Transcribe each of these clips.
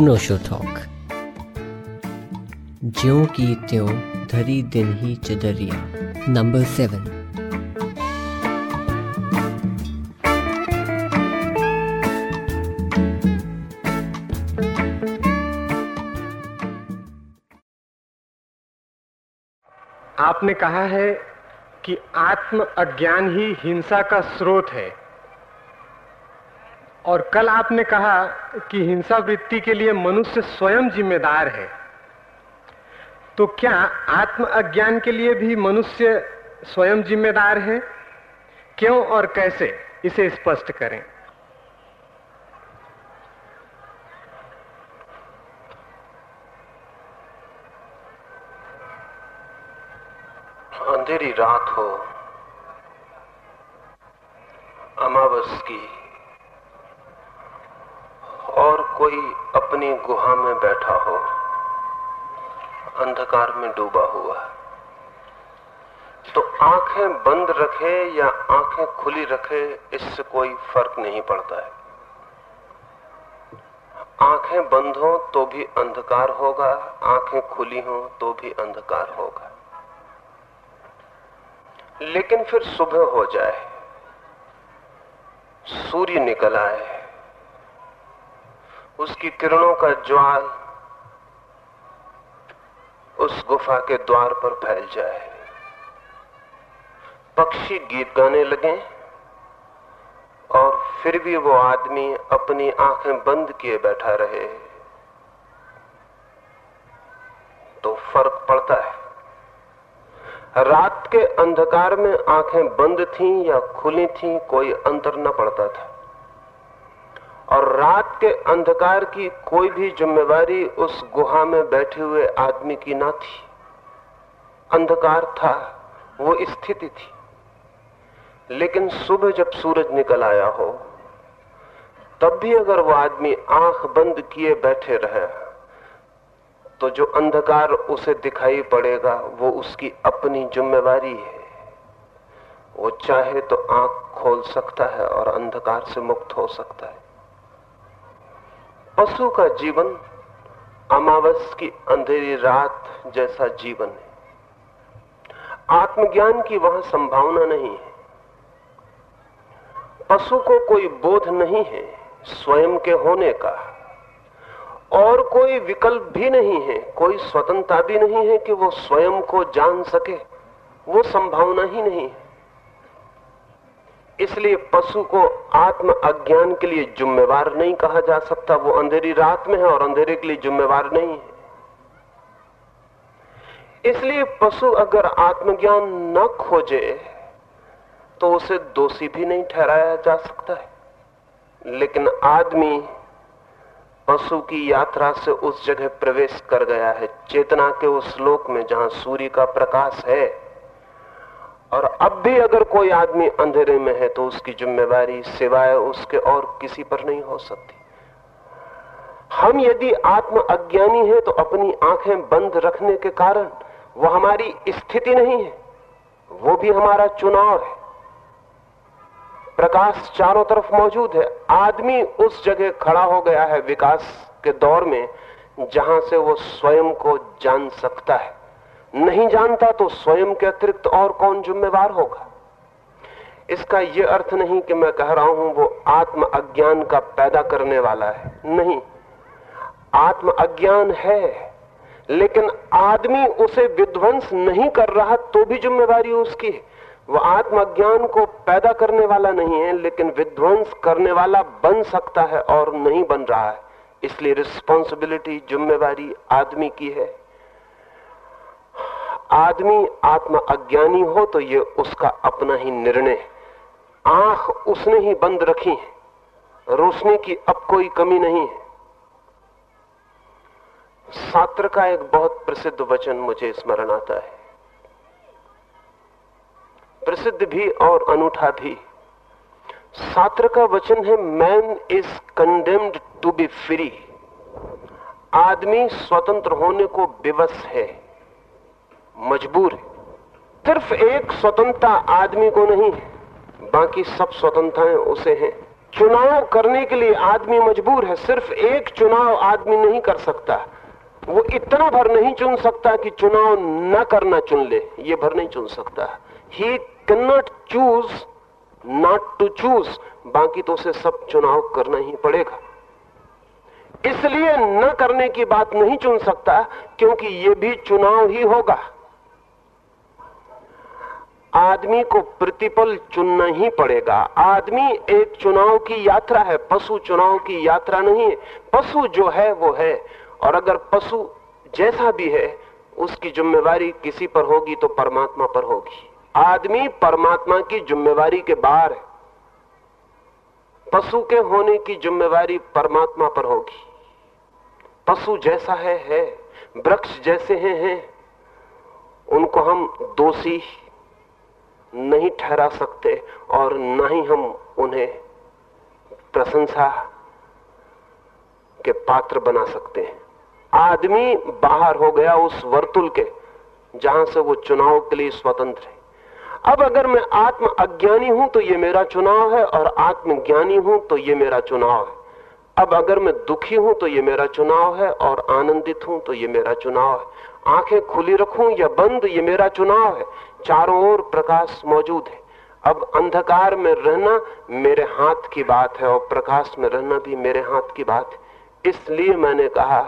अनोशो talk ज्यों की त्यों धरी दिन ही चदरिया। नंबर सेवन आपने कहा है कि आत्म अज्ञान ही हिंसा का स्रोत है। और कल आपने कहा कि हिंसा वृत्ति के लिए मनुष्य स्वयं जिम्मेदार है। तो क्या आत्म अज्ञान के लिए भी मनुष्य स्वयं जिम्मेदार है? क्यों और कैसे? इसे स्पष्ट करें। अंधेरी रात हो, अमावस की। और कोई अपनी गुहा में बैठा हो, अंधकार में डूबा हुआ तो आँखें बंद रखे या आँखें खुली रखे, इससे कोई फ़र्क नहीं पड़ता है। आँखें बंद हो तो भी अंधकार होगा, आँखें खुली हो तो भी अंधकार होगा। लेकिन फिर सुबह हो जाए, सूर्य निकल आए उसकी किरणों का ज्वाल उस गुफा के द्वार पर फैल जाए। पक्षी गीत गाने लगे और फिर भी वो आदमी अपनी आँखें बंद किए बैठा रहे तो फ़र्क पड़ता है। रात के अंधकार में आँखें बंद थीं या खुली थीं, कोई अंतर न पड़ता था। और रात के अंधकार की कोई भी जिम्मेवारी उस गुहा में बैठे हुए आदमी की ना थी। अंधकार था, वो स्थिति थी। लेकिन सुबह जब सूरज निकल आया हो, तब भी अगर वो आदमी आँख बंद किए बैठे रहे तो जो अंधकार उसे दिखाई पड़ेगा, वो उसकी अपनी जिम्मेवारी है। वो चाहे तो आँख खोल सकता है और अंधकार से मुक्त हो सकता है। पशु का जीवन अमावस की अंधेरी रात जैसा जीवन है। आत्मज्ञान की वहाँ संभावना नहीं है। पशु को कोई बोध नहीं है स्वयं के होने का। और कोई विकल्प भी नहीं है, कोई स्वतंत्रता भी नहीं है कि वो स्वयं को जान सके, वो संभावना ही नहीं है। इसलिए पशु को आत्म अज्ञान के लिए जुम्मेवार नहीं कहा जा सकता। वो अंधेरी रात में है और अंधेरे के लिए जुम्मेवार नहीं है। इसलिए पशु अगर आत्मज्ञान न खोजे तो उसे दोषी भी नहीं ठहराया जा सकता है। लेकिन आदमी पशु की यात्रा से उस जगह प्रवेश कर गया है, चेतना के उस लोक में जहाँ सूर्य का प्रकाश है। और अब भी अगर कोई आदमी अंधेरे में है तो उसकी जिम्मेवारी सिवाय उसके और किसी पर नहीं हो सकती। हम यदि आत्म अज्ञानी है तो अपनी आँखें बंद रखने के कारण वो हमारी स्थिति नहीं है, वो भी हमारा चुनाव है। प्रकाश चारों तरफ़ मौजूद है। आदमी उस जगह खड़ा हो गया है विकास के दौर में जहाँ से वो स्वयं को जान सकता है। नहीं जानता तो स्वयं के अतिरिक्त और कौन जिम्मेवार होगा? इसका यह अर्थ नहीं कि मैं कह रहा हूँ वो आत्म अज्ञान का पैदा करने वाला है। नहीं, आत्म अज्ञान है, लेकिन आदमी उसे विध्वंस नहीं कर रहा तो भी जिम्मेवारी उसकी है। वह आत्मज्ञान को पैदा करने वाला नहीं है, लेकिन विध्वंस करने वाला बन सकता है और नहीं बन रहा है। इसलिए रिस्पॉन्सिबिलिटी जिम्मेवारी आदमी की है। आदमी आत्म अज्ञानी हो तो ये उसका अपना ही निर्णय आँख उसने ही बंद रखी है। रोशनी की अब कोई कमी नहीं है। सात्र का एक बहुत प्रसिद्ध वचन मुझे स्मरण आता है। प्रसिद्ध भी और अनूठा भी। सात्र का वचन है man is condemned to be free आदमी स्वतंत्र होने को विवश है। मजबूर है। सिर्फ़ एक स्वतंत्रता आदमी को नहीं है, बाकी सब स्वतंत्रताएँ उसे हैं। चुनाव करने के लिए आदमी मजबूर है, सिर्फ़ एक चुनाव आदमी नहीं कर सकता। वो इतना भर नहीं चुन सकता कि चुनाव न करना चुन ले, ये भर नहीं चुन सकता। He can not choose not to choose बाकी तो उसे सब चुनाव करना ही पड़ेगा। इसलिए न करने की बात नहीं चुन सकता, क्योंकि ये भी चुनाव ही होगा। आदमी को प्रतिपल चुनना ही पड़ेगा। आदमी एक चुनाव की यात्रा है, पशु चुनाव की यात्रा नहीं है पशु जो है वो है। और अगर पशु जैसा भी है, उसकी जिम्मेवारी किसी पर होगी तो परमात्मा पर होगी। आदमी परमात्मा की जिम्मेवारी के बाहर है। पशु के होने की जिम्मेवारी परमात्मा पर होगी। पशु जैसा है है, वृक्ष जैसे हैं हैं, उनको हम दोषी नहीं ठहरा सकते और न ही हम उन्हें प्रशंसा के पात्र बना सकते। हैं आदमी बाहर हो गया उस वर्तुल के, जहाँ से वो चुनाव के लिए स्वतंत्र है। अब अगर मैं आत्म अज्ञानी हूँ तो ये मेरा चुनाव है, और आत्मज्ञानी हूँ तो ये मेरा चुनाव है। अब अगर मैं दुखी हूँ तो ये मेरा चुनाव है, और आनंदित हूँ तो ये मेरा चुनाव है। आँखें खुली रखूँ या बंद, ये मेरा चुनाव है। चारों ओर प्रकाश मौजूद है। अब अंधकार में रहना मेरे हाथ की बात है और प्रकाश में रहना भी मेरे हाथ की बात है। इसलिए मैंने कहा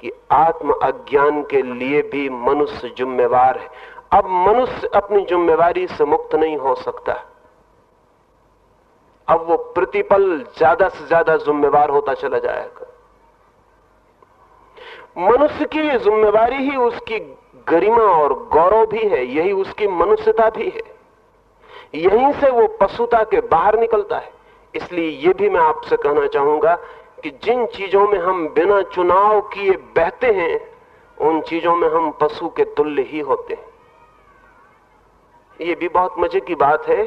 कि आत्म अज्ञान के लिए भी मनुष्य जिम्मेवार है। अब मनुष्य अपनी जिम्मेवारी से मुक्त नहीं हो सकता। अब वो प्रतिपल ज़्यादा से ज़्यादा जिम्मेवार होता चला जाएगा। मनुष्य की जिम्मेवारी ही उसकी गरिमा और गौरव भी है, यही उसकी मनुष्यता भी है। यहीं से वो पशुता के बाहर निकलता है। इसलिए ये भी मैं आपसे कहना चाहूँगा कि जिन चीज़ों में हम बिना चुनाव किए बहते हैं, उन चीज़ों में हम पशु के तुल्य ही होते हैं। ये भी बहुत मज़े की बात है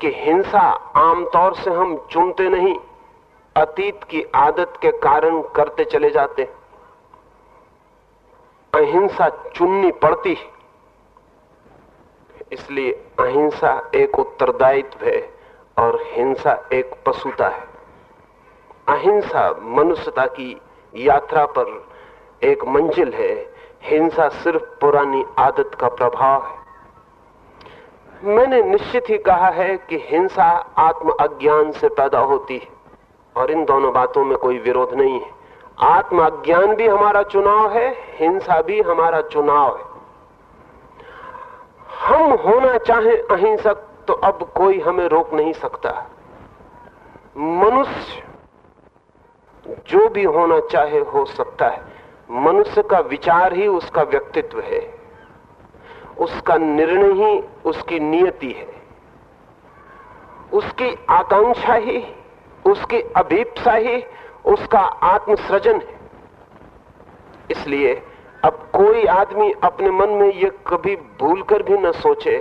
कि हिंसा आमतौर से हम चुनते नहीं, अतीत की आदत के कारण करते चले जाते अहिंसा चुननी पड़ती इसलिए अहिंसा एक उत्तरदायित्व है और हिंसा एक पशुता है। अहिंसा मनुष्यता की यात्रा पर एक मंजिल है। हिंसा सिर्फ़ पुरानी आदत का प्रभाव है। मैंने निश्चित ही कहा है कि हिंसा आत्म अज्ञान से पैदा होती है और इन दोनों बातों में कोई विरोध नहीं है। आत्म अज्ञान भी हमारा चुनाव है, हिंसा भी हमारा चुनाव है। हम होना चाहे अहिंसक तो अब कोई हमें रोक नहीं सकता। मनुष्य जो भी होना चाहे हो सकता है। मनुष्य का विचार ही उसका व्यक्तित्व है। उसका निर्णय ही उसकी नियति है। उसकी आकांक्षा ही, उसकी अभीपसा ही उसका आत्मसृजन है। इसलिए अब कोई आदमी अपने मन में यह कभी भूल कर भी न सोचे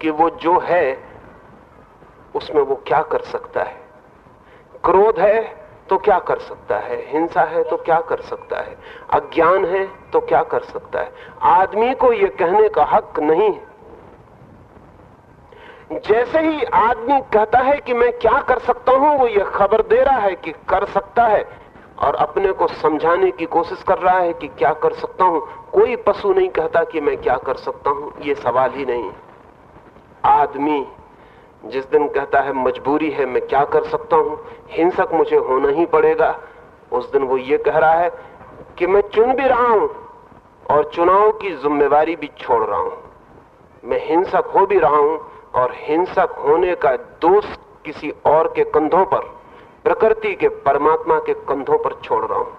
कि वो जो है, उसमें वो क्या कर सकता है। क्रोध है तो क्या कर सकता है, हिंसा है तो क्या कर सकता है, अज्ञान है तो क्या कर सकता है। आदमी को यह कहने का हक नहीं है। जैसे ही आदमी कहता है कि मैं क्या कर सकता हूँ, वो ये खबर दे रहा है कि कर सकता है और अपने को समझाने की कोशिश कर रहा है कि क्या कर सकता हूँ। कोई पशु नहीं कहता कि मैं क्या कर सकता हूँ, ये सवाल ही नहीं। आदमी जिस दिन कहता है, मजबूरी है, मैं क्या कर सकता हूँ, हिंसक मुझे होना ही पड़ेगा। उस दिन वो ये कह रहा है कि मैं चुन भी रहा हूँ और चुनाव की जिम्मेवारी भी छोड़ रहा हूँ। मैं हिंसक हो भी रहा हूँ और हिंसक होने का दोष किसी और के कंधों पर, प्रकृति के परमात्मा के कंधों पर छोड़ रहा हूँ।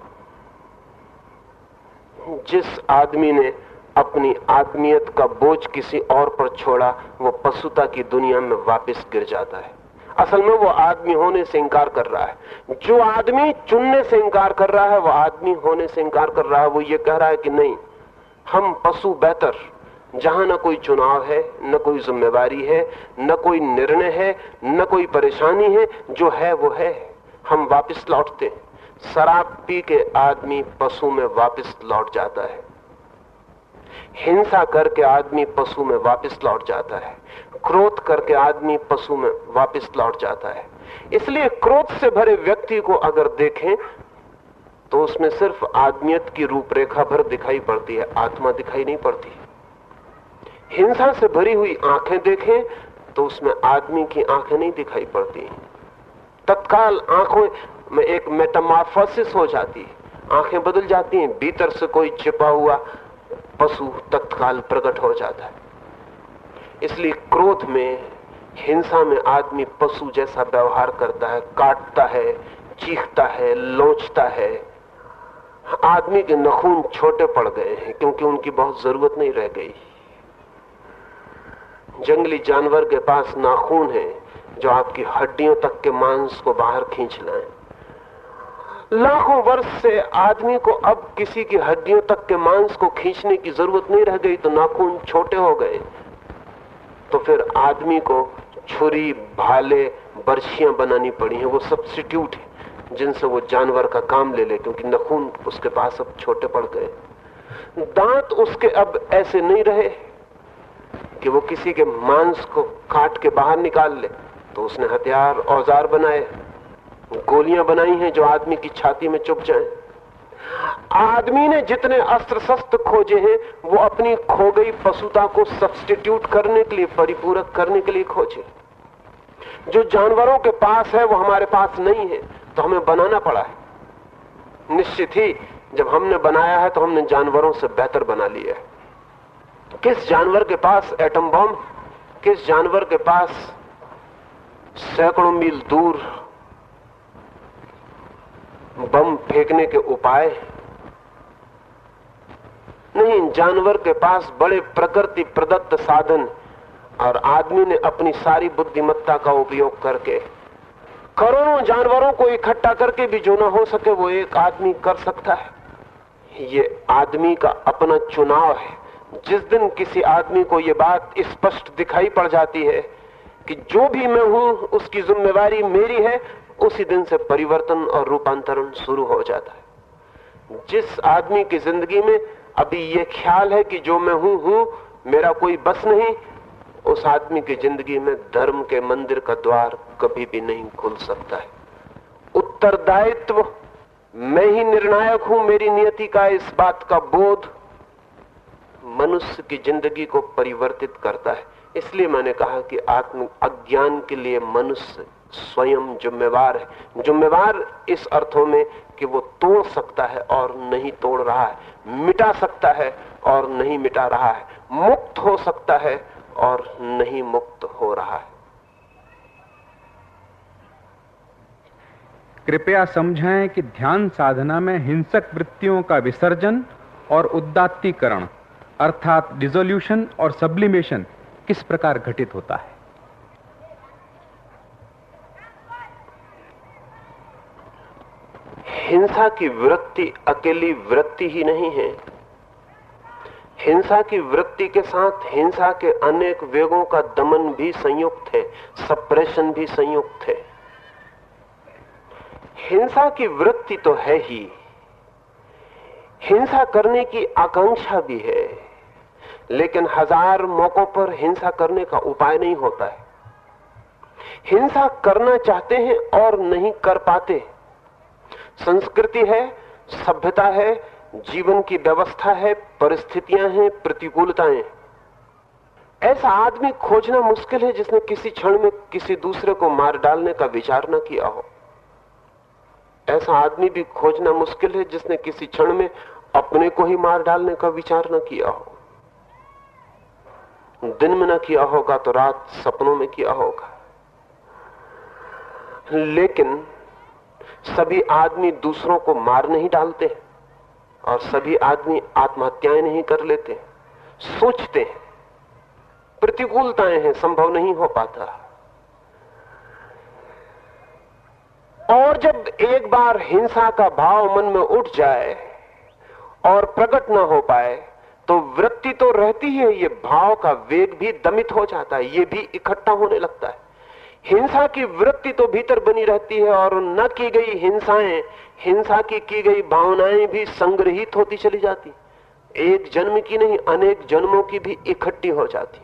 जिस आदमी ने अपनी आत्मीयत का बोझ किसी और पर छोड़ा, वो पशुता की दुनिया में वापस गिर जाता है। असल में वो आदमी होने से इंकार कर रहा है। जो आदमी चुनने से इंकार कर रहा है, वो आदमी होने से इंकार कर रहा है। वो ये कह रहा है कि नहीं, हम पशु बेहतर जहाँ न कोई चुनाव है, न कोई जिम्मेवारी है, न कोई निर्णय है, न कोई परेशानी है, जो है वो है। हम वापस लौटते शराब पी के आदमी पशु में वापस लौट जाता है। हिंसा करके आदमी पशु में वापस लौट जाता है। क्रोध करके आदमी पशु में वापस लौट जाता है। इसलिए क्रोध से भरे व्यक्ति को अगर देखें तो उसमें सिर्फ़ आदमियत की रूपरेखा भर दिखाई पड़ती है, आत्मा दिखाई नहीं पड़ती। हिंसा से भरी हुई आँखें देखें तो उसमें आदमी की आँखें नहीं दिखाई पड़ती। तत्काल आँखों में एक मेटामार्फोसिस हो जाती। है आँखें बदल जाती हैं, भीतर से कोई छिपा हुआ पशु तत्काल प्रकट हो जाता है। इसलिए क्रोध में, हिंसा में आदमी पशु जैसा व्यवहार करता है, काटता है, चीखता है, लोचता है। आदमी के नखून छोटे पड़ गए हैं, क्योंकि उनकी बहुत ज़रूरत नहीं रह गई। जंगली जानवर के पास नाखून है, जो आपकी हड्डियों तक के मांस को बाहर खींच लाए। लाखों वर्ष से आदमी को अब किसी की हड्डियों तक के मांस को खींचने की ज़रूरत नहीं रह गई तो नाखून छोटे हो गए। तो फिर आदमी को छुरी, भाले, बर्छियाँ बनानी पड़ी हैं। वो सब्सिट्यूट है, जिनसे वो जानवर का काम ले ले, क्योंकि नखून उसके पास अब छोटे पड़ गए। दांत उसके अब ऐसे नहीं रहे। कि वो किसी के मांस को काट के बाहर निकाल ले तो उसने हथियार, औज़ार बनाए, गोलियाँ बनाई हैं जो आदमी की छाती में चुप जाए। आदमी ने जितने अस्त्र शस्त्र खोजे हैं, वो अपनी खो गई पशुता को सब्सटीट्यूट करने के लिए, परिपूरक करने के लिए खोजे। जो जानवरों के पास है, वो हमारे पास नहीं है तो हमें बनाना पड़ा है। निश्चित ही, जब हमने बनाया है तो हमने जानवरों से बेहतर बना लिया है। किस जानवर के पास एटम बम किस जानवर के पास सैकड़ों मील दूर बम फेंकने के उपाय? नहीं, जानवर के पास बड़े प्रकृति प्रदत्त साधन और आदमी ने अपनी सारी बुद्धिमत्ता का उपयोग करके करोड़ों जानवरों को इकट्ठा करके भी जो ना हो सके वो एक आदमी कर सकता है। ये आदमी का अपना चुनाव है। जिस दिन किसी आदमी को यह बात स्पष्ट दिखाई पड़ जाती है कि जो भी मैं हूँ, उसकी जिम्मेवारी मेरी है, उसी दिन से परिवर्तन और रूपांतरण शुरू हो जाता है। जिस आदमी की ज़िंदगी में अभी ये ख्याल है कि जो मैं हूँ हूँ, मेरा कोई बस नहीं, उस आदमी की ज़िंदगी में धर्म के मंदिर का द्वार कभी भी नहीं खुल सकता है। उत्तरदायित्व, मैं ही निर्णायक हूँ, मेरी नियति का इस बात का बोध मनुष्य की ज़िंदगी को परिवर्तित करता है। इसलिए मैंने कहा कि आत्म अज्ञान के लिए मनुष्य स्वयं जिम्मेवार है। जिम्मेवार इस अर्थों में कि वो तोड़ सकता है और नहीं तोड़ रहा है। मिटा सकता है और नहीं मिटा रहा है। मुक्त हो सकता है और नहीं मुक्त हो रहा है। कृपया समझाएँ कि ध्यान साधना में हिंसक वृत्तियों का विसर्जन और उदात्तीकरण अर्थात डिजोल्यूशन और सब्लिमेशन किस प्रकार घटित होता है? हिंसा की वृत्ति अकेली वृत्ति ही नहीं है। हिंसा की वृत्ति के साथ हिंसा के अनेक वेगों का दमन भी संयुक्त है सप्रेशन भी संयुक्त है। हिंसा की वृत्ति तो है ही। हिंसा करने की आकांक्षा भी है। लेकिन हज़ार मौकों पर हिंसा करने का उपाय नहीं होता है। हिंसा करना चाहते हैं और नहीं कर पाते। संस्कृति है, सभ्यता है, जीवन की व्यवस्था है, परिस्थितियाँ हैं, प्रतिकूलताएँ ऐसा आदमी खोजना मुश्किल है जिसने किसी क्षण में किसी दूसरे को मार डालने का विचार न किया हो। ऐसा आदमी भी खोजना मुश्किल है जिसने किसी क्षण में अपने को ही मार डालने का विचार न किया हो। दिन में ना किया होगा तो रात सपनों में किया होगा। लेकिन सभी आदमी दूसरों को मार नहीं डालते और सभी आदमी आत्महत्याएँ नहीं कर लेते सोचते हैं, प्रतिकूलताएँ हैं, संभव नहीं हो पाता। और जब एक बार हिंसा का भाव मन में उठ जाए और प्रकट ना हो पाए तो वृत्ति तो रहती है ये भाव का वेग भी दमित हो जाता है, ये भी इकट्ठा होने लगता है। हिंसा की वृत्ति तो भीतर बनी रहती है और न की गई हिंसाएँ, हिंसा की की गई भावनाएँ भी संग्रहित होती चली जाती। एक जन्म की नहीं, अनेक जन्मों की भी इकट्ठी हो जाती।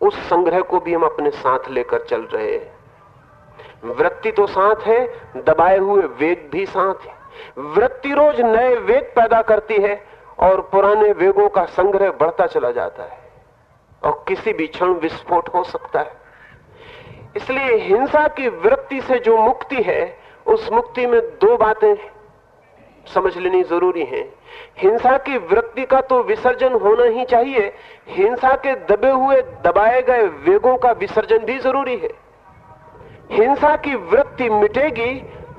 उस संग्रह को भी हम अपने साथ लेकर चल रहे हैं। वृत्ति तो साथ है, दबाए हुए वेग भी साथ है। वृत्ति रोज नए वेग पैदा करती है और पुराने वेगों का संग्रह बढ़ता चला जाता है और किसी भी क्षण विस्फोट हो सकता है। इसलिए हिंसा की वृत्ति से जो मुक्ति है, उस मुक्ति में दो बातें समझ लेनी ज़रूरी है। हिंसा की वृत्ति का तो विसर्जन होना ही चाहिए। हिंसा के दबे हुए, दबाए गए वेगों का विसर्जन भी ज़रूरी है। हिंसा की वृत्ति मिटेगी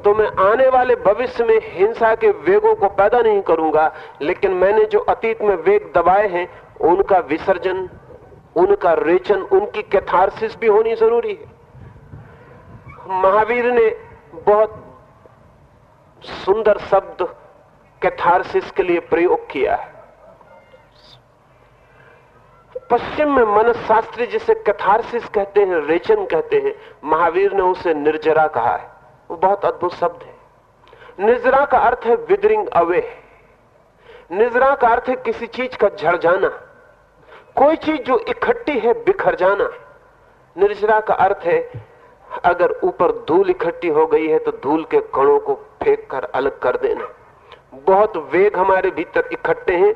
तो मैं आने वाले भविष्य में हिंसा के वेगों को पैदा नहीं करूँगा, लेकिन मैंने जो अतीत में वेग दबाए हैं, उनका विसर्जन, उनका रेचन, उनकी कैथारसिस भी होनी ज़रूरी है। महावीर ने बहुत सुंदर शब्द कैथारसिस के लिए प्रयोग किया है। पश्चिम में मनशास्त्री जिसे कैथारसिस कहते हैं, रेचन कहते हैं, महावीर ने उसे निर्जरा कहा है। वो बहुत अद्भुत शब्द है। निर्जरा का अर्थ है विदरिंग अवे निजरा का अर्थ है किसी चीज़ का झड़ जाना कोई चीज़ जो इकट्ठी है, बिखर जाना। निर्जरा का अर्थ है, अगर ऊपर धूल इकट्ठी हो गई है तो धूल के कणों को फेंक कर अलग कर देना। बहुत वेग हमारे भीतर इकट्ठे हैं।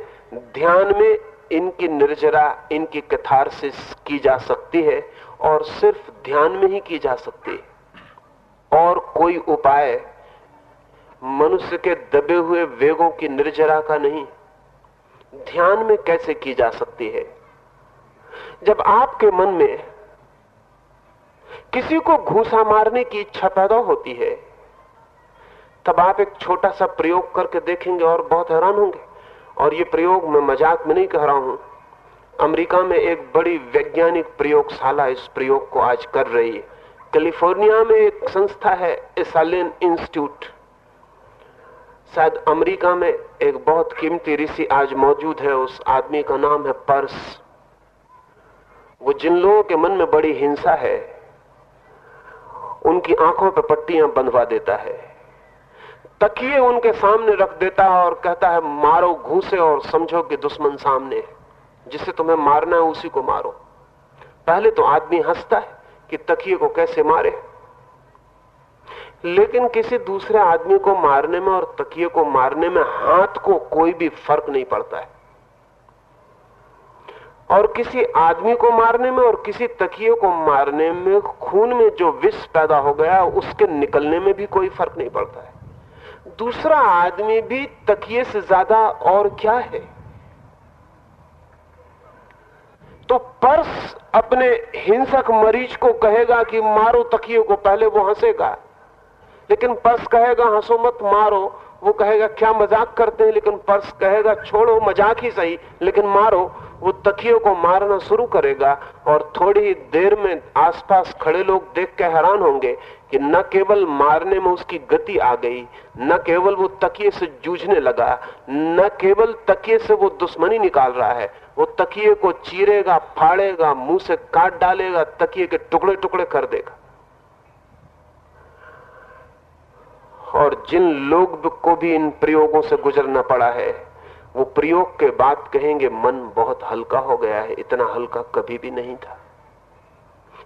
ध्यान में इनकी निर्जरा, इनकी कथारसिस की जा सकती है, और सिर्फ़ ध्यान में ही की जा सकती है। और कोई उपाय मनुष्य के दबे हुए वेगों की निर्जरा का नहीं, ध्यान में कैसे की जा सकती है? जब आपके मन में किसी को घूसा मारने की इच्छा पैदा होती है, तब आप एक छोटा सा प्रयोग करके देखेंगे और बहुत हैरान होंगे। और ये प्रयोग मैं मज़ाक में नहीं कह रहा हूँ। अमेरिका में एक बड़ी वैज्ञानिक प्रयोगशाला इस प्रयोग को आज कर रही है। कैलिफ़ोर्निया में एक संस्था है, एसालिन इंस्टीट्यूट। शायद अमेरिका में एक बहुत कीमती ऋषि आज मौजूद है, उस आदमी का नाम है पर्स। वो जिन लोगों के मन में बड़ी हिंसा है, उनकी आँखों पर पट्टियाँ बंधवा देता है। तकिए उनके सामने रख देता है और कहता है, मारो घूसे और समझो कि दुश्मन सामने है। जिसे तुम्हें मारना है, उसी को मारो। पहले तो आदमी हंसता है कि तकिए को कैसे मारे? लेकिन किसी दूसरे आदमी को मारने में और तकिए को मारने में हाथ को कोई भी फ़र्क नहीं पड़ता है। और किसी आदमी को मारने में और किसी तकिए को मारने में खून में जो विष पैदा हो गया, उसके निकलने में भी कोई फ़र्क नहीं पड़ता है। दूसरा आदमी भी तकिए से ज़्यादा और क्या है? तो पर्स अपने हिंसक मरीज़ को कहेगा कि मारो तकिए को, पहले वो हंसेगा। लेकिन पर्स कहेगा, हंसो मत, मारो। वो कहेगा, क्या मज़ाक करते हैं? लेकिन पर्स कहेगा, छोड़ो, मज़ाक ही सही। लेकिन मारो, वो तकियों को मारना शुरू करेगा और थोड़ी ही देर में आसपास खड़े लोग देख के हैरान होंगे कि न केवल मारने में उसकी गति आ गई, न केवल वो तकिए से जूझने लगा, न केवल तकिए से वो दुश्मनी निकाल रहा है वो तकिए को चीरेगा, फाड़ेगा, मुँह से काट डालेगा, तकिए के टुकड़े टुकड़े कर देगा। और जिन लोग को भी इन प्रयोगों से गुजरना पड़ा है, वो प्रयोग के बाद कहेंगे, मन बहुत हल्का हो गया है, इतना हल्का कभी भी नहीं था।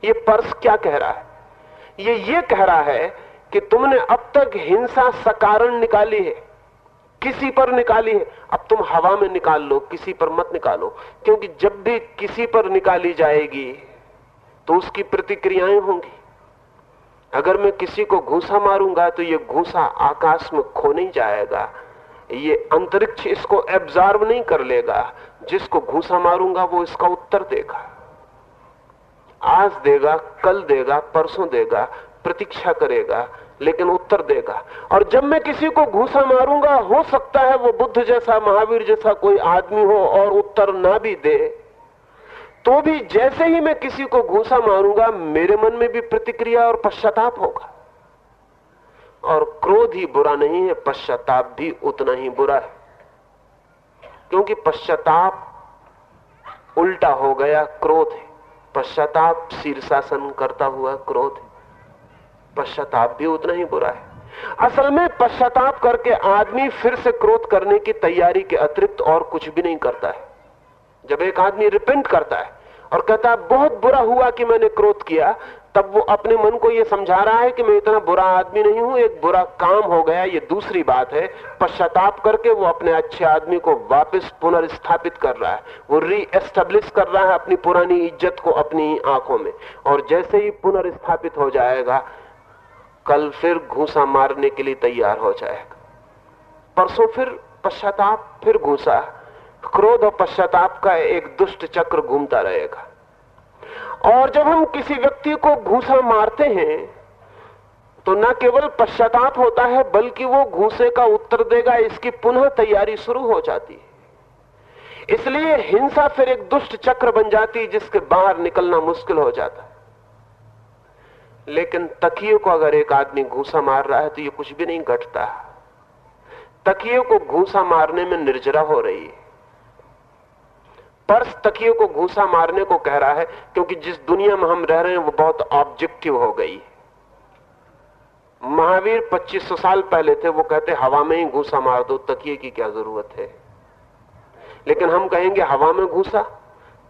ये पर्स क्या कह रहा है? ये ये कह रहा है कि तुमने अब तक हिंसा सकारण निकाली है। किसी पर निकाली है। अब तुम हवा में निकाल लो, किसी पर मत निकालो, क्योंकि जब भी किसी पर निकाली जाएगी तो उसकी प्रतिक्रियाएँ होंगी। अगर मैं किसी को घूसा मारूँगा तो ये घूसा आकाश में खो नहीं जाएगा। ये अंतरिक्ष इसको एब्जॉर्व नहीं कर लेगा। जिसको घूसा मारूँगा, वो इसका उत्तर देगा। आज देगा, कल देगा, परसों देगा, प्रतीक्षा करेगा। लेकिन उत्तर देगा। और जब मैं किसी को घूसा मारूँगा, हो सकता है वो बुद्ध जैसा, महावीर जैसा कोई आदमी हो और उत्तर ना भी दे। तो भी जैसे ही मैं किसी को घूसा मारूँगा, मेरे मन में भी प्रतिक्रिया और पश्चाताप होगा। और क्रोध ही बुरा नहीं है, पश्चाताप भी उतना ही बुरा है। क्योंकि पश्चाताप उल्टा हो गया, क्रोध है। पश्चाताप शीर्षासन करता हुआ क्रोध है। पश्चाताप भी उतना ही बुरा है। असल में पश्चाताप करके आदमी फिर से क्रोध करने की तैयारी के अतिरिक्त और कुछ भी नहीं करता है। जब एक आदमी रिपेंट करता है और कहता है, बहुत बुरा हुआ कि मैंने क्रोध किया, तब वो अपने मन को ये समझा रहा है कि मैं इतना बुरा आदमी नहीं हूँ, एक बुरा काम हो गया, ये दूसरी बात है। पश्चाताप करके वो अपने अच्छे आदमी को वापस पुनर्स्थापित कर रहा है। वो रीएस्टेब्लिश कर रहा है अपनी पुरानी इज़्ज़त को अपनी आँखों में। और जैसे ही पुनर्स्थापित हो जाएगा कल फिर घूसा मारने के लिए तैयार हो जाएगा। परसों फिर पश्चाताप, फिर घूसा। क्रोध और पश्चाताप का एक दुष्ट चक्र घूमता रहेगा। और जब हम किसी व्यक्ति को घूसा मारते हैं तो न केवल पश्चाताप होता है, बल्कि वो घूसे का उत्तर देगा, इसकी पुनः तैयारी शुरू हो जाती है। इसलिए हिंसा फिर एक दुष्ट चक्र बन जाती है, जिसके बाहर निकलना मुश्किल हो जाता है। लेकिन तकिए को अगर एक आदमी घूसा मार रहा है तो ये कुछ भी नहीं घटता। तकिए को घूसा मारने में निर्जरा हो रही है। पर्स तकिए को घूसा मारने को कह रहा है, क्योंकि जिस दुनिया में हम रह रहे हैं वो बहुत ऑब्जेक्टिव हो गई महावीर 2500 साल पहले थे, वो कहते, हवा में ही घूसा मार दो, तकिए की क्या ज़रूरत है? लेकिन हम कहेंगे, हवा में घूसा?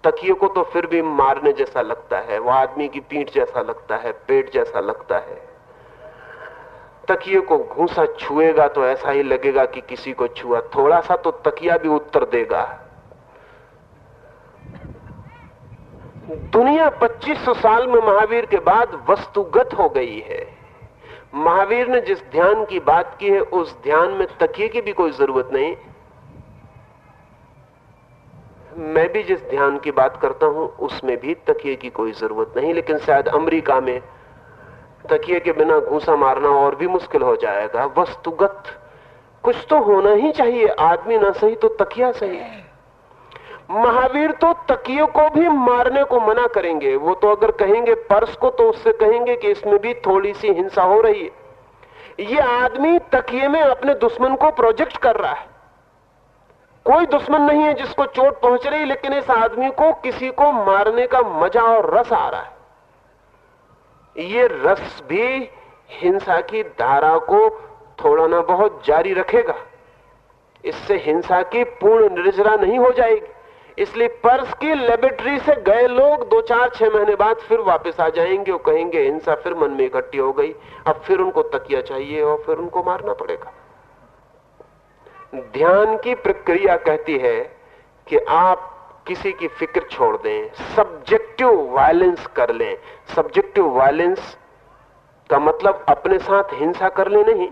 तकिए को तो फिर भी मारने जैसा लगता है, वो आदमी की पीठ जैसा लगता है, पेट जैसा लगता है। तकिए को घूसा छुएगा तो ऐसा ही लगेगा कि किसी को छुआ थोड़ा सा तो तकिया भी उत्तर देगा। दुनिया 2500 साल में महावीर के बाद वस्तुगत हो गई है। महावीर ने जिस ध्यान की बात की है, उस ध्यान में तकिए की भी कोई ज़रूरत नहीं। मैं भी जिस ध्यान की बात करता हूँ, उसमें भी तकिए की कोई ज़रूरत नहीं, लेकिन शायद अमेरिका में तकिए के बिना घूसा मारना और भी मुश्किल हो जाएगा। वस्तुगत, कुछ तो होना ही चाहिए, आदमी ना सही तो तकिया सही। महावीर तो तकिए को भी मारने को मना करेंगे। वो तो अगर कहेंगे पर्स को तो उससे कहेंगे कि इसमें भी थोड़ी सी हिंसा हो रही है। ये आदमी तकिए में अपने दुश्मन को प्रोजेक्ट कर रहा है। कोई दुश्मन नहीं है जिसको चोट पहुँच रही, लेकिन इस आदमी को किसी को मारने का मज़ा और रस आ रहा है। ये रस भी हिंसा की धारा को थोड़ा ना बहुत जारी रखेगा। इससे हिंसा की पूर्ण निर्जरा नहीं हो जाएगी। इसलिए पर्स की लेबोरेटरी से गए लोग दो चार छह महीने बाद फिर वापस आ जाएँगे और कहेंगे, हिंसा फिर मन में इकट्ठी हो गई। अब फिर उनको तकिया चाहिए और फिर उनको मारना पड़ेगा। ध्यान की प्रक्रिया कहती है कि आप किसी की फ़िक्र छोड़ दें सब्जेक्टिव वायलेंस कर लें। सब्जेक्टिव वायलेंस का मतलब अपने साथ हिंसा कर ले नहीं।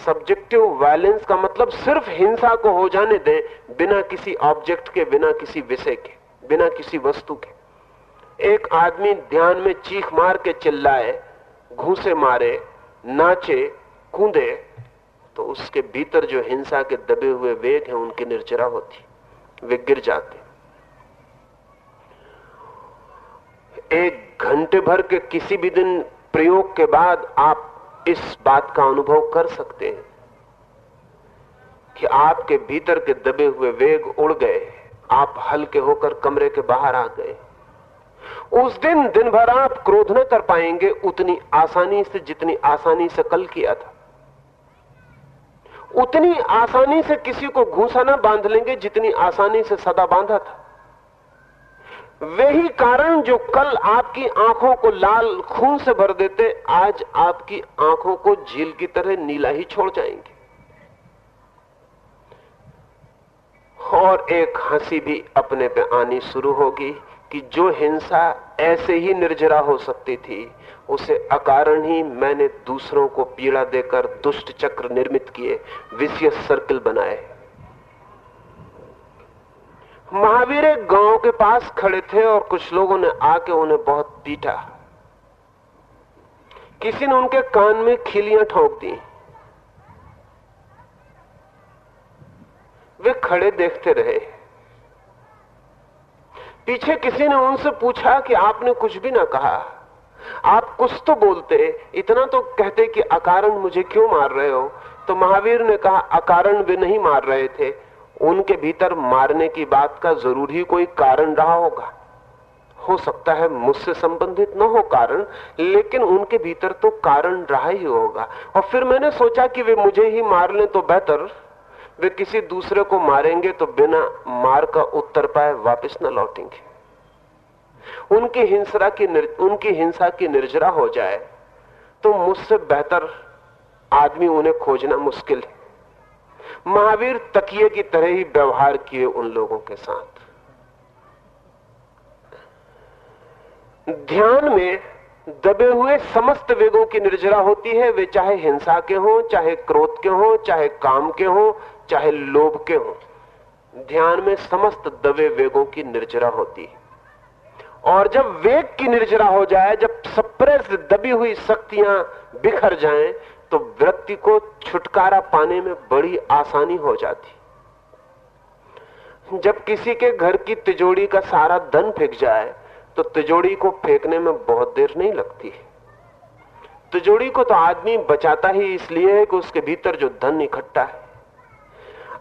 सब्जेक्टिव वायलेंस का मतलब सिर्फ़ हिंसा को हो जाने दें बिना किसी ऑब्जेक्ट के, बिना किसी विषय के, बिना किसी वस्तु के। एक आदमी ध्यान में चीख मार के चिल्लाए, घूसे मारे, नाचे, कूदे तो उसके भीतर जो हिंसा के दबे हुए वेग हैं, उनकी निर्जरा होती। वे गिर जाते। एक घंटे भर के किसी भी दिन प्रयोग के बाद आप इस बात का अनुभव कर सकते हैं कि आपके भीतर के दबे हुए वेग उड़ गए। आप हल्के होकर कमरे के बाहर आ गए। उस दिन दिन भर आप क्रोध न कर पाएँगे, उतनी आसानी से, जितनी आसानी से कल किया था। उतनी आसानी से किसी को घूसा ना बाँध लेंगे जितनी आसानी से सदा बांधा था। वही कारण जो कल आपकी आँखों को लाल खून से भर देते, आज आपकी आँखों को झील की तरह नीला ही छोड़ जाएँगे। और एक हँसी भी अपने पे आनी शुरू होगी कि जो हिंसा ऐसे ही निर्जरा हो सकती थी उसे अकारण ही मैंने दूसरों को पीड़ा देकर दुष्ट चक्र निर्मित किए विशियस सर्कल बनाए। महावीर एक गाँव के पास खड़े थे और कुछ लोगों ने आके उन्हें बहुत पीटा। किसी ने उनके कान में खिलियाँ ठोक दी। वे खड़े देखते रहे। पीछे किसी ने उनसे पूछा कि आपने कुछ भी ना कहा। आप कुछ तो बोलते, इतना तो कहते कि अकारण मुझे क्यों मार रहे हो? तो महावीर ने कहा, अकारण वे नहीं मार रहे थे। उनके भीतर मारने की बात का ज़रूर ही कोई कारण रहा होगा। हो सकता है मुझसे संबंधित न हो कारण, लेकिन उनके भीतर तो कारण रहा ही होगा। और फिर मैंने सोचा कि वे मुझे ही मार लें तो बेहतर। वे किसी दूसरे को मारेंगे तो बिना मार का उत्तर पाए वापस न लौटेंगे। उनकी हिंसा की निर, उनकी हिंसा की निर्जरा हो जाए तो मुझसे बेहतर आदमी उन्हें खोजना मुश्किल है। महावीर तकिए की तरह ही व्यवहार किए उन लोगों के साथ। ध्यान में दबे हुए समस्त वेगों की निर्जरा होती है वे चाहे हिंसा के हों चाहे क्रोध के हों चाहे काम के हों चाहे लोभ के हों। ध्यान में समस्त दबे वेगों की निर्जरा होती है। और जब वेग की निर्जरा हो जाए, जब सप्रेस दबी हुई शक्तियाँ बिखर जाएँ तो व्यक्ति को छुटकारा पाने में बड़ी आसानी हो जाती। जब किसी के घर की तिजोड़ी का सारा धन फेंक जाए तो तिजोड़ी को फेंकने में बहुत देर नहीं लगती है। तिजोड़ी को तो आदमी बचाता ही इसलिए है कि उसके भीतर जो धन इकट्ठा है।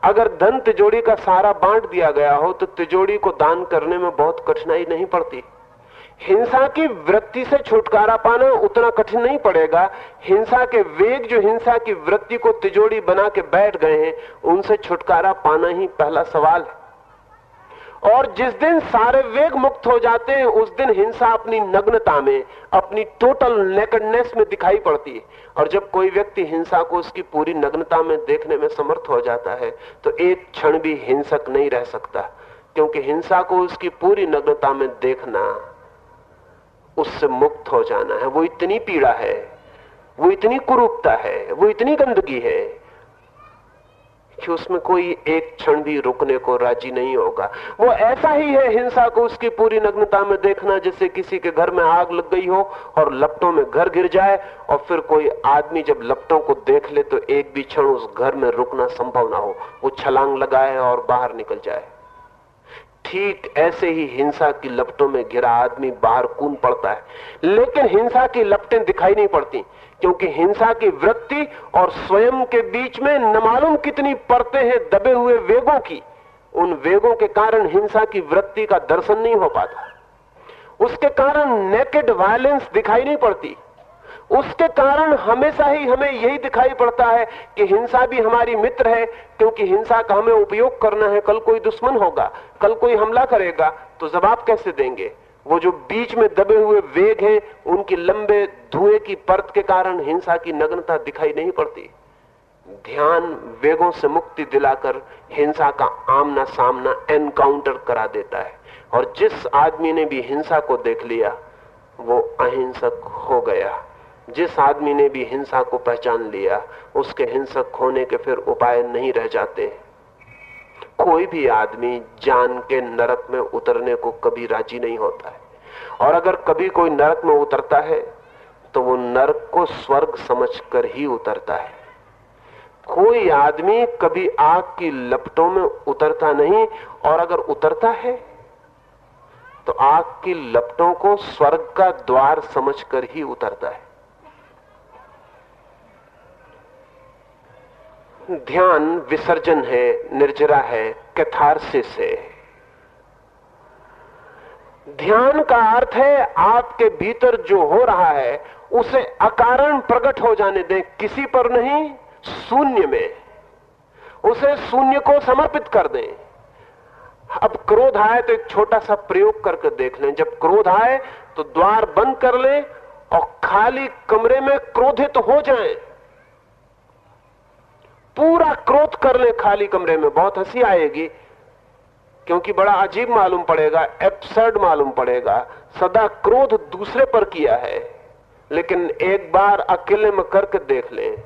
अगर धन तिजोरी का सारा बांट दिया गया हो तो तिजोरी को दान करने में बहुत कठिनाई नहीं पड़ती। हिंसा की वृत्ति से छुटकारा पाना उतना कठिन नहीं पड़ेगा। हिंसा के वेग जो हिंसा की वृत्ति को तिजोरी बना के बैठ गए हैं, उनसे छुटकारा पाना ही पहला सवाल है। और जिस दिन सारे वेग मुक्त हो जाते हैं, उस दिन हिंसा अपनी नग्नता में, अपनी टोटल नेकडनेस में दिखाई पड़ती है। और जब कोई व्यक्ति हिंसा को उसकी पूरी नग्नता में देखने में समर्थ हो जाता है तो एक क्षण भी हिंसक नहीं रह सकता। क्योंकि हिंसा को उसकी पूरी नग्नता में देखना, उससे मुक्त हो जाना है। वो इतनी पीड़ा है, वो इतनी कुरूपता है, वो इतनी गंदगी है कि उसमें कोई एक क्षण भी रुकने को राज़ी नहीं होगा। वो ऐसा ही है हिंसा को उसकी पूरी नग्नता में देखना जैसे किसी के घर में आग लग गई हो और लपटों में घर गिर जाए और फिर कोई आदमी जब लपटों को देख ले तो एक भी क्षण उस घर में रुकना संभव ना हो। वो छलांग लगाए और बाहर निकल जाए। ठीक ऐसे ही हिंसा की लपटों में गिरा आदमी बाहर कून पड़ता है। लेकिन हिंसा की लपटें दिखाई नहीं पड़ती। क्योंकि हिंसा की वृत्ति और स्वयं के बीच में न मालूम कितनी परतें हैं दबे हुए वेगों की। उन वेगों के कारण हिंसा की वृत्ति का दर्शन नहीं हो पाता। उसके कारण नेकेड वायलेंस दिखाई नहीं पड़ती। उसके कारण हमेशा ही हमें यही दिखाई पड़ता है कि हिंसा भी हमारी मित्र है, क्योंकि हिंसा का हमें उपयोग करना है। कल कोई दुश्मन होगा, कल कोई हमला करेगा तो जवाब कैसे देंगे? वो जो बीच में दबे हुए वेग हैं, उनकी लंबे धुएँ की परत के कारण हिंसा की नग्नता दिखाई नहीं पड़ती। ध्यान वेगों से मुक्ति दिलाकर हिंसा का आमना सामना एनकाउंटर करा देता है। और जिस आदमी ने भी हिंसा को देख लिया, वो अहिंसक हो गया। जिस आदमी ने भी हिंसा को पहचान लिया, उसके हिंसक होने के फिर उपाय नहीं रह जाते। कोई भी आदमी जान के नरक में उतरने को कभी राज़ी नहीं होता है। और अगर कभी कोई नरक में उतरता है तो वो नरक को स्वर्ग समझकर ही उतरता है। कोई आदमी कभी आग की लपटों में उतरता नहीं, और अगर उतरता है तो आग की लपटों को स्वर्ग का द्वार समझकर ही उतरता है। ध्यान विसर्जन है, निर्जरा है, कैथारसिस है। ध्यान का अर्थ है, आपके भीतर जो हो रहा है, उसे अकारण प्रकट हो जाने दें, किसी पर नहीं, शून्य में। उसे शून्य को समर्पित कर दें। अब क्रोध आए तो एक छोटा सा प्रयोग करके देख लें। जब क्रोध आए तो द्वार बंद कर लें और खाली कमरे में क्रोधित तो हो जाएँ। पूरा क्रोध कर ले खाली कमरे में, बहुत हँसी आएगी, क्योंकि बड़ा अजीब मालूम पड़ेगा एब्सर्ड मालूम पड़ेगा, सदा क्रोध दूसरे पर किया है, लेकिन एक बार अकेले में करके देख लें,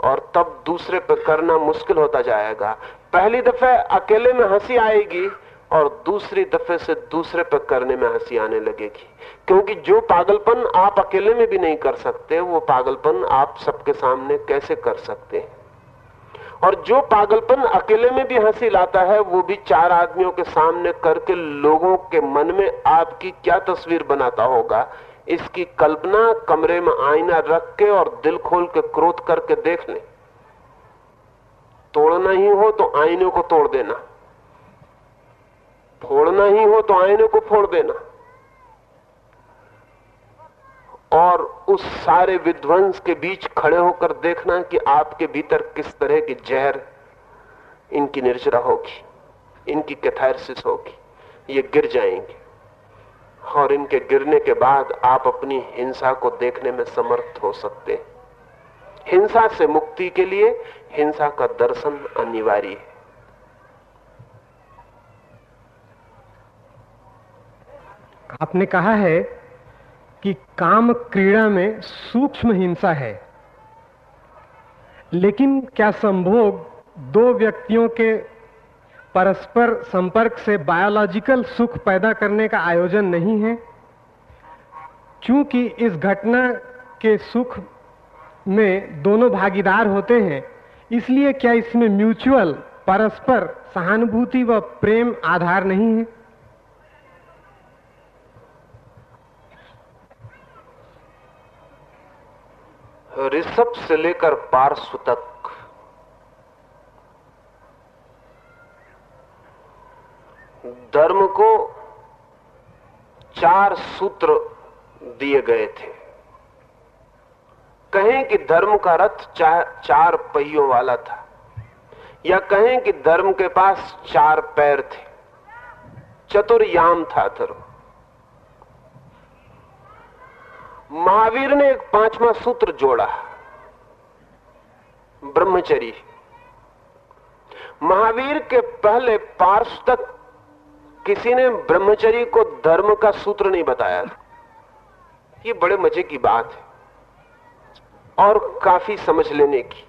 और तब दूसरे पर करना मुश्किल होता जाएगा। पहली दफे अकेले में हँसी आएगी, और दूसरी दफे से दूसरे पर करने में हँसी आने लगेगी, क्योंकि जो पागलपन आप अकेले में भी नहीं कर सकते, वो पागलपन आप सबके सामने कैसे कर सकते हैं? और जो पागलपन अकेले में भी हँसी लाता है, वो भी चार आदमियों के सामने करके लोगों के मन में आपकी क्या तस्वीर बनाता होगा? इसकी कल्पना कमरे में आईना रख के और दिल खोल के क्रोध करके देख लें तोड़ना ही हो तो आईने को तोड़ देना। फोड़ना ही हो तो आईने को फोड़ देना। और उस सारे विध्वंस के बीच खड़े होकर देखना कि आपके भीतर किस तरह की जहर इनकी निर्जरा होगी, इनकी कैथारसिस होगी, ये गिर जाएँगे। और इनके गिरने के बाद आप अपनी हिंसा को देखने में समर्थ हो सकते हैं। हिंसा से मुक्ति के लिए हिंसा का दर्शन अनिवार्य है। आपने कहा है कि काम क्रीड़ा में सूक्ष्म हिंसा है। लेकिन क्या संभोग दो व्यक्तियों के परस्पर संपर्क से बायोलॉजिकल सुख पैदा करने का आयोजन नहीं है? क्योंकि इस घटना के सुख में दोनों भागीदार होते हैं, इसलिए क्या इसमें म्यूचुअल परस्पर सहानुभूति व प्रेम आधार नहीं है? ऋषभ से लेकर पार्श्व तक। धर्म को चार सूत्र दिए गए थे। कहें कि धर्म का रथ चार, पहियों वाला था या कहें कि धर्म के पास चार पैर थे। चतुर्याम था धर्म। महावीर ने एक पांचवा सूत्र जोड़ा। ब्रह्मचरी। महावीर के पहले पार्श्व तक किसी ने ब्रह्मचरी को धर्म का सूत्र नहीं बताया ये बड़े मज़े की बात है। और काफ़ी समझ लेने की।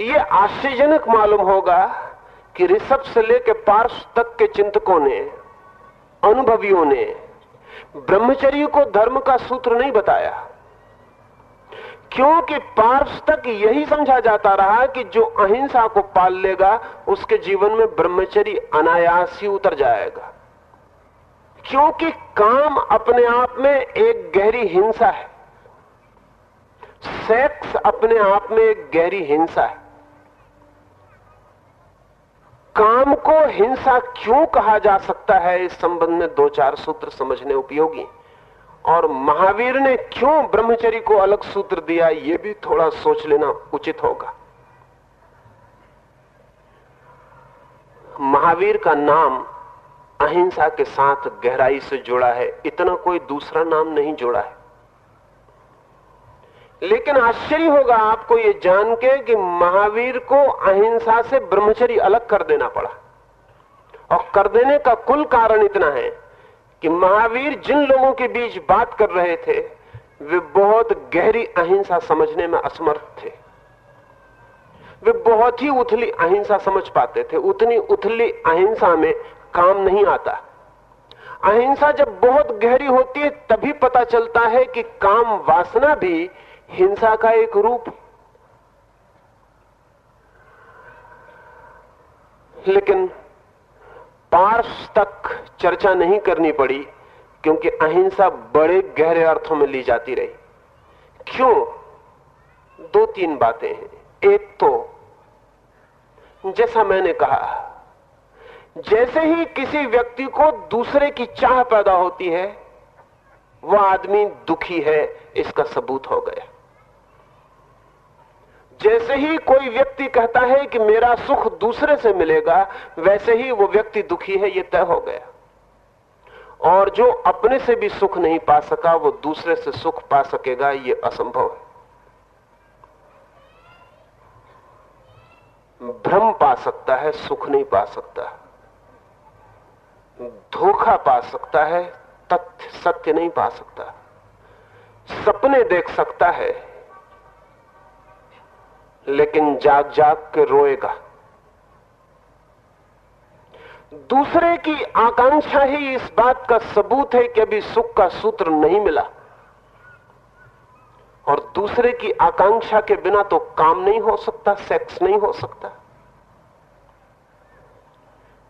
ये आश्चर्यजनक मालूम होगा कि ऋषभ से लेकर पार्श्व तक के चिंतकों ने, अनुभवियों ने ब्रह्मचर्य को धर्म का सूत्र नहीं बताया। क्योंकि पार्श तक यही समझा जाता रहा कि जो अहिंसा को पाल लेगा, उसके जीवन में ब्रह्मचर्य अनायास ही उतर जाएगा। क्योंकि काम अपने आप में एक गहरी हिंसा है। सेक्स अपने आप में एक गहरी हिंसा है। काम को हिंसा क्यों कहा जा सकता है? इस संबंध में दो चार सूत्र समझने उपयोगी और महावीर ने क्यों ब्रह्मचरी को अलग सूत्र दिया यह भी थोड़ा सोच लेना उचित होगा। महावीर का नाम अहिंसा के साथ गहराई से जुड़ा है, इतना कोई दूसरा नाम नहीं जुड़ा है। लेकिन आश्चर्य होगा आपको यह जान के कि महावीर को अहिंसा से ब्रह्मचरी अलग कर देना पड़ा। और कर देने का कुल कारण इतना है कि महावीर जिन लोगों के बीच बात कर रहे थे, वे बहुत गहरी अहिंसा समझने में असमर्थ थे। वे बहुत ही उथली अहिंसा समझ पाते थे। उतनी उथली अहिंसा में काम नहीं आता। अहिंसा जब बहुत गहरी होती है, तभी पता चलता है कि काम वासना भी हिंसा का एक रूप। लेकिन पार्श तक चर्चा नहीं करनी पड़ी, क्योंकि अहिंसा बड़े गहरे अर्थों में ली जाती रही। क्यों? दो तीन बातें हैं। एक तो जैसा मैंने कहा, जैसे ही किसी व्यक्ति को दूसरे की चाह पैदा होती है, वह आदमी दुखी है, इसका सबूत हो गया। जैसे ही कोई व्यक्ति कहता है कि मेरा सुख दूसरे से मिलेगा, वैसे ही वो व्यक्ति दुखी है यह तय हो गया। और जो अपने से भी सुख नहीं पा सका, वो दूसरे से सुख पा सकेगा, ये असंभव है। भ्रम पा सकता है, सुख नहीं पा सकता। धोखा पा सकता है, तथ्य सत्य नहीं पा सकता। सपने देख सकता है लेकिन जाग जाग के रोएगा। दूसरे की आकांक्षा ही इस बात का सबूत है कि अभी सुख का सूत्र नहीं मिला। और दूसरे की आकांक्षा के बिना तो काम नहीं हो सकता सेक्स नहीं हो सकता।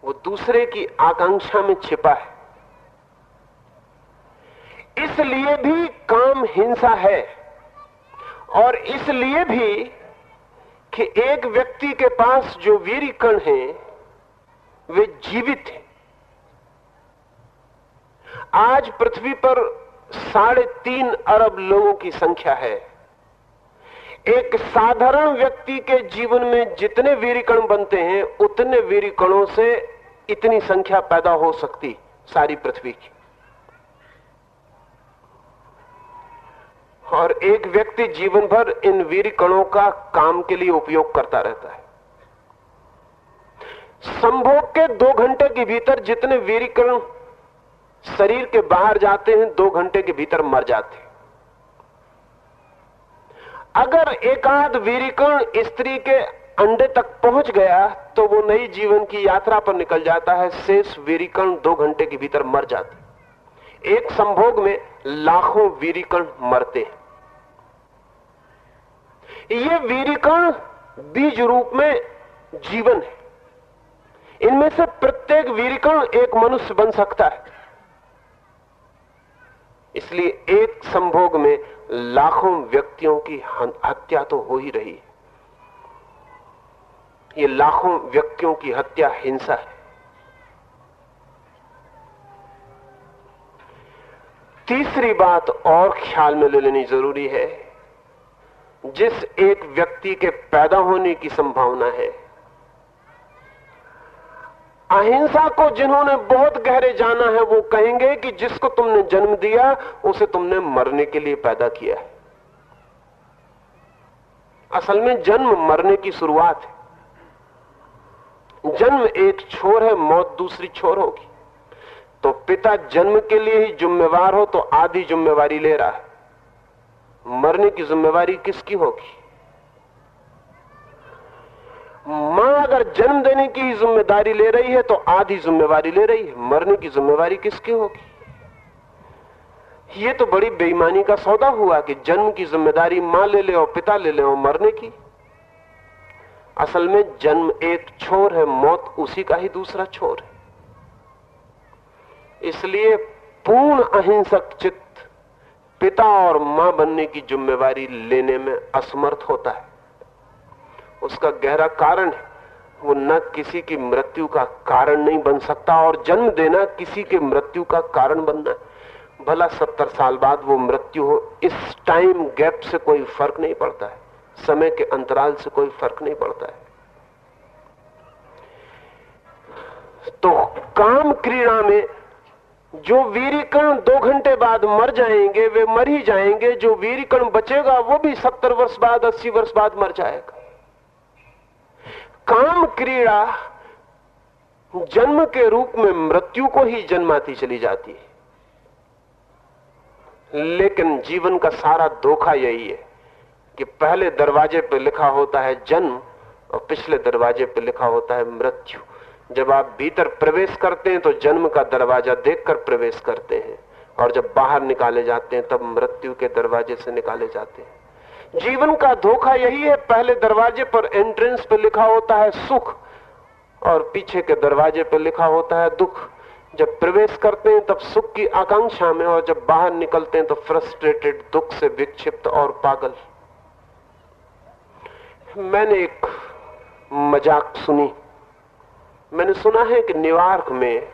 वो दूसरे की आकांक्षा में छिपा है। इसलिए भी काम हिंसा है। और इसलिए भी कि एक व्यक्ति के पास जो वीर कण है, वे जीवित हैं। आज पृथ्वी पर साढ़े तीन अरब लोगों की संख्या है। एक साधारण व्यक्ति के जीवन में जितने वीरिकण बनते हैं, उतने वीरिकणों से इतनी संख्या पैदा हो सकती सारी पृथ्वी की। और एक व्यक्ति जीवन भर इन वीर कणों का काम के लिए उपयोग करता रहता है। संभोग के दो घंटे के भीतर जितने वीरीकरण शरीर के बाहर जाते हैं, दो घंटे के भीतर मर जाते हैं। अगर एकाध वीरीकरण स्त्री के अंडे तक पहुँच गया तो वो नई जीवन की यात्रा पर निकल जाता है, शेष वीरीकरण दो घंटे के भीतर मर जाते एक संभोग में लाखों वीरिकण मरते हैं। ये वीरीकरण बीज रूप में जीवन है। इनमें से प्रत्येक वीरीकरण एक मनुष्य बन सकता है। इसलिए एक संभोग में लाखों व्यक्तियों की हत्या तो हो ही रही है। ये लाखों व्यक्तियों की हत्या हिंसा है। तीसरी बात और ख्याल में ले लेनी ज़रूरी है। जिस एक व्यक्ति के पैदा होने की संभावना है, अहिंसा को जिन्होंने बहुत गहरे जाना है, वो कहेंगे कि जिसको तुमने जन्म दिया, उसे तुमने मरने के लिए पैदा किया है। असल में जन्म मरने की शुरुआत है। जन्म एक छोर है, मौत दूसरी छोर होगी। तो पिता जन्म के लिए ही जिम्मेवार हो तो आधी जिम्मेवारी ले रहा है। मरने की जिम्मेवारी किसकी होगी? माँ अगर जन्म देने की ही ज़िम्मेदारी ले रही है तो आधी जिम्मेवारी ले रही है। मरने की जिम्मेवारी किसकी होगी? ये तो बड़ी बेईमानी का सौदा हुआ कि जन्म की ज़िम्मेदारी माँ ले ले और पिता ले ले और मरने की। असल में जन्म एक छोर है, मौत उसी का ही दूसरा छोर है। इसलिए पूर्ण अहिंसक चित्त पिता और माँ बनने की जिम्मेवारी लेने में असमर्थ होता है। उसका गहरा कारण है, वो न किसी की मृत्यु का कारण नहीं बन सकता और जन्म देना किसी के मृत्यु का कारण बनना भला सत्तर साल बाद वो मृत्यु हो, इस टाइम गैप से कोई फ़र्क नहीं पड़ता है। समय के अंतराल से कोई फ़र्क नहीं पड़ता है। तो काम क्रीड़ा में जो वीरीकण दो घंटे बाद मर जाएँगे, वे मर ही जाएँगे। जो वीरीकण बचेगा, वो भी सत्तर वर्ष बाद, अस्सी वर्ष बाद मर जाएगा। काम क्रीड़ा जन्म के रूप में मृत्यु को ही जन्माती चली जाती है। लेकिन जीवन का सारा धोखा यही है कि पहले दरवाजे पर लिखा होता है जन्म और पिछले दरवाजे पर लिखा होता है मृत्यु। जब आप भीतर प्रवेश करते हैं तो जन्म का दरवाज़ा देखकर प्रवेश करते हैं। और जब बाहर निकाले जाते हैं, तब मृत्यु के दरवाजे से निकाले जाते हैं। जीवन का धोखा यही है, पहले दरवाजे पर एंट्रेंस पर लिखा होता है सुख, और पीछे के दरवाजे पर लिखा होता है दुख। जब प्रवेश करते हैं, तब सुख की आकांक्षा में, और जब बाहर निकलते हैं तो फ्रस्ट्रेटेड दुख से विक्षिप्त और पागल। मैंने एक मज़ाक सुनी। मैंने सुना है कि न्यूयॉर्क में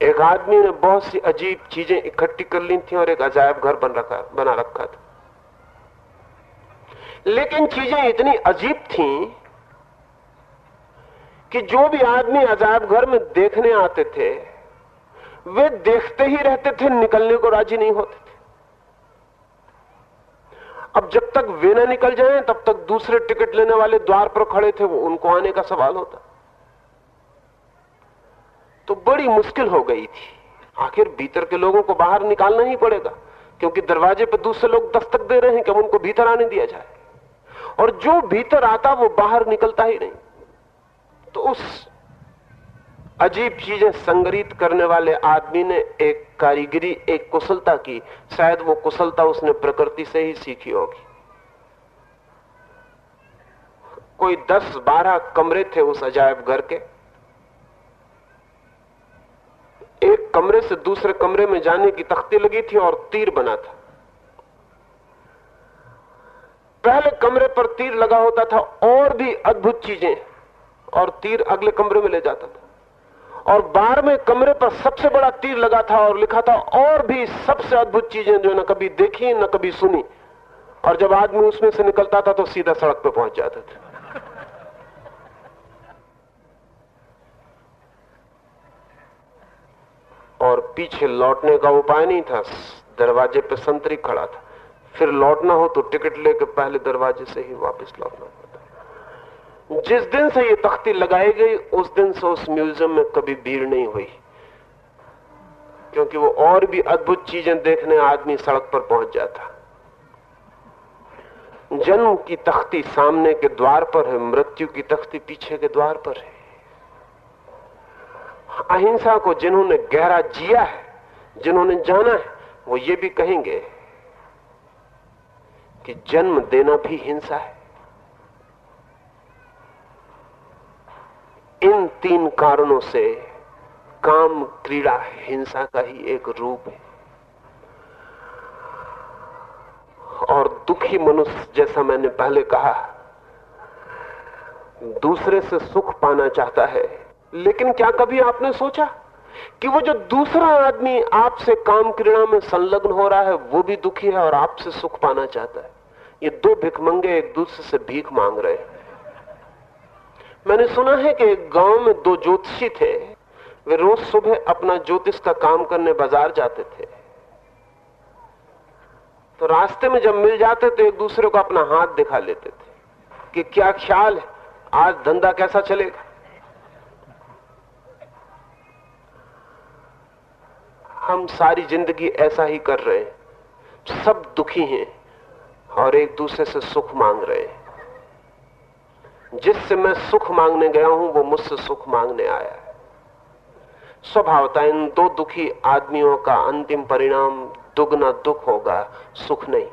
एक आदमी ने बहुत सी अजीब चीज़ें इकट्ठी कर ली थी और एक अजायब घर बन रखा, बना रखा था। लेकिन चीज़ें इतनी अजीब थीं कि जो भी आदमी अजायब घर में देखने आते थे, वे देखते ही रहते थे, निकलने को राज़ी नहीं होते थे। अब जब तक वे ना निकल जाएँ, तब तक दूसरे टिकट लेने वाले द्वार पर खड़े थे, वो उनको आने का सवाल होता। तो बड़ी मुश्किल हो गई थी। आखिर भीतर के लोगों को बाहर निकालना ही पड़ेगा, क्योंकि दरवाजे पर दूसरे लोग दस्तक दे रहे हैं कि उनको भीतर आने दिया जाए। और जो भीतर आता, वो बाहर निकलता ही नहीं। तो उस अजीब चीज़ें संग्रहित करने वाले आदमी ने एक कारीगरी, एक कुशलता की। शायद वो कुशलता उसने प्रकृति से ही सीखी होगी। कोई दस बारह कमरे थे उस अजायब घर के। एक कमरे से दूसरे कमरे में जाने की तख्ती लगी थी और तीर बना था। पहले कमरे पर तीर लगा होता था, और भी अद्भुत चीज़ें, और तीर अगले कमरे में ले जाता था। और बारहवें कमरे पर सबसे बड़ा तीर लगा था और लिखा था, और भी सबसे अद्भुत चीज़ें जो न कभी देखी, न कभी सुनी। और जब आदमी उसमें से निकलता था तो सीधा सड़क पर पहुँच जाता था। पीछे लौटने का उपाय नहीं था। दरवाजे पे संतरी खड़ा था। फिर लौटना हो तो टिकट लेकर पहले दरवाजे से ही वापस लौटना पड़ता। जिस दिन से ये तख्ती लगाई गई, उस दिन से उस म्यूज़ियम में कभी भीड़ नहीं हुई। क्योंकि वो और भी अद्भुत चीज़ें देखने आदमी सड़क पर पहुँच जाता। जन्म की तख्ती सामने के द्वार पर है, मृत्यु की तख्ती पीछे के द्वार पर है। अहिंसा को जिन्होंने गहरा जिया है, जिन्होंने जाना है, वो ये भी कहेंगे कि जन्म देना भी हिंसा है। इन तीन कारणों से काम, क्रीड़ा, हिंसा का ही एक रूप है। और दुखी मनुष्य, जैसा मैंने पहले कहा, दूसरे से सुख पाना चाहता है लेकिन क्या कभी आपने सोचा कि वो जो दूसरा आदमी आपसे काम क्रीड़ा में संलग्न हो रहा है, वो भी दुखी है और आपसे सुख पाना चाहता है? ये दो भिकमंगे एक दूसरे से भीख मांग रहे हैं। मैंने सुना है कि गाँव में दो ज्योतिषी थे। वे रोज सुबह अपना ज्योतिष का काम करने बाज़ार जाते थे। तो रास्ते में जब मिल जाते तो एक दूसरे को अपना हाथ दिखा लेते थे कि क्या ख्याल है? आज धंधा कैसा चलेगा? हम सारी ज़िंदगी ऐसा ही कर रहे हैं। सब दुखी हैं और एक दूसरे से सुख मांग रहे हैं। जिससे मैं सुख मांगने गया हूँ, वो मुझसे सुख मांगने आया है। स्वभावता इन दो दुखी आदमियों का अंतिम परिणाम दुगना दुख होगा, सुख नहीं।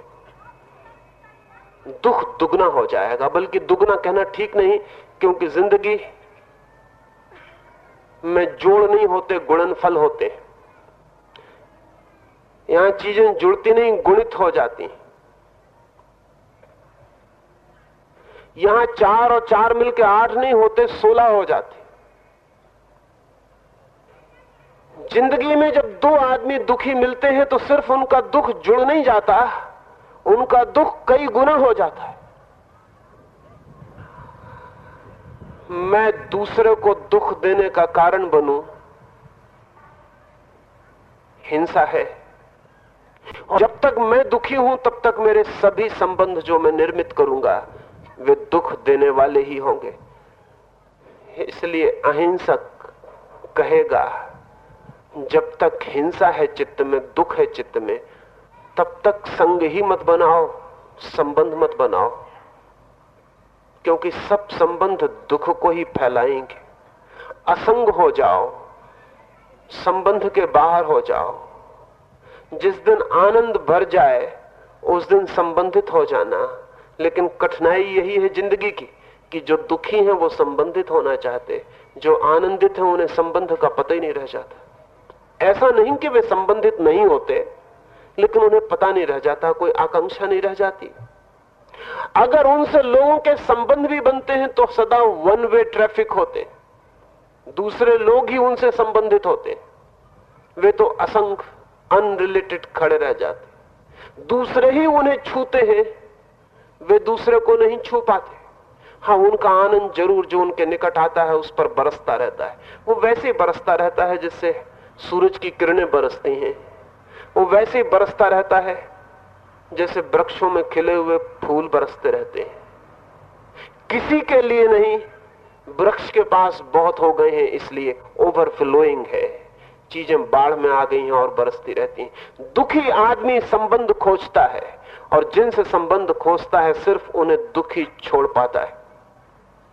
दुख दुगना हो जाएगा, बल्कि दुगना कहना ठीक नहीं, क्योंकि ज़िंदगी में जोड़ नहीं होते गुणन फल होते यहाँ चीज़ें जुड़ती नहीं, गुणित हो जाती यहाँ चार और चार मिलकर आठ नहीं होते, सोलह हो जाते। ज़िंदगी में जब दो आदमी दुखी मिलते हैं तो सिर्फ़ उनका दुख जुड़ नहीं जाता, उनका दुख कई गुना हो जाता है। मैं दूसरे को दुख देने का कारण बनूं, हिंसा है। जब तक मैं दुखी हूँ, तब तक मेरे सभी संबंध जो मैं निर्मित करूँगा, वे दुख देने वाले ही होंगे। इसलिए अहिंसक कहेगा, जब तक हिंसा है चित्त में, दुख है चित्त में, तब तक संग ही मत बनाओ, संबंध मत बनाओ, क्योंकि सब संबंध दुख को ही फैलाएँगे। असंग हो जाओ, संबंध के बाहर हो जाओ। जिस दिन आनंद भर जाए, उस दिन संबंधित हो जाना। लेकिन कठिनाई यही है ज़िंदगी की, कि जो दुखी हैं वो संबंधित होना चाहते। जो आनंदित हैं उन्हें संबंध का पता ही नहीं रह जाता। ऐसा नहीं कि वे संबंधित नहीं होते, लेकिन उन्हें पता नहीं रह जाता, कोई आकांक्षा नहीं रह जाती। अगर उनसे लोगों के संबंध भी बनते हैं तो सदा वन वे ट्रैफ़िक होते। दूसरे लोग ही उनसे संबंधित होते। वे तो असंख अनरिलेटेड खड़े रह जाते दूसरे ही उन्हें छूते हैं, वे दूसरे को नहीं छू पाते। हाँ उनका आनंद ज़रूर जो उनके निकट आता है, उस पर बरसता रहता है। वो वैसे बरसता रहता है जिससे सूरज की किरणें बरसती हैं। वो वैसे बरसता रहता है जैसे वृक्षों में खिले हुए फूल बरसते रहते हैं। किसी के लिए नहीं, वृक्ष के पास बहुत हो गए हैं, इसलिए ओवरफ्लोइंग है। चीज़ें बाढ़ में आ गई हैं और बरसती रहती हैं। दुखी आदमी संबंध खोजता है और जिनसे संबंध खोजता है, सिर्फ़ उन्हें दुखी छोड़ पाता है।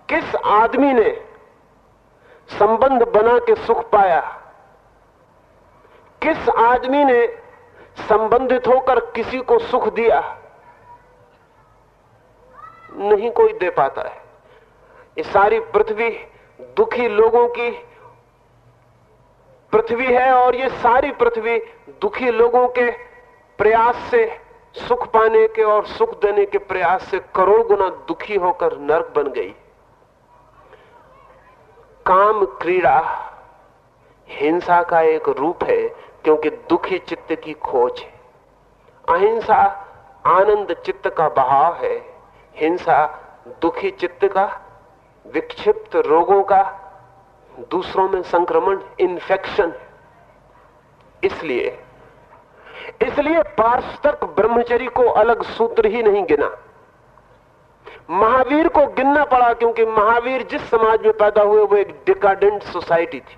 किस आदमी ने संबंध बना के सुख पाया? किस आदमी ने संबंधित होकर किसी को सुख दिया? नहीं कोई दे पाता है। ये सारी पृथ्वी दुखी लोगों की पृथ्वी है और ये सारी पृथ्वी दुखी लोगों के प्रयास से, सुख पाने के और सुख देने के प्रयास से करोड़ गुना दुखी होकर नर्क बन गई। काम क्रीड़ा हिंसा का एक रूप है, क्योंकि दुखी चित्त की खोज है। अहिंसा आनंद चित्त का बहाव है, हिंसा दुखी चित्त का, विक्षिप्त रोगों का दूसरों में संक्रमण इन्फेक्शन इसलिए इसलिए पार्श तक ब्रह्मचरी को अलग सूत्र ही नहीं गिना। महावीर को गिनना पड़ा क्योंकि महावीर जिस समाज में पैदा हुए, वो एक डिकाडेंट सोसाइटी थी।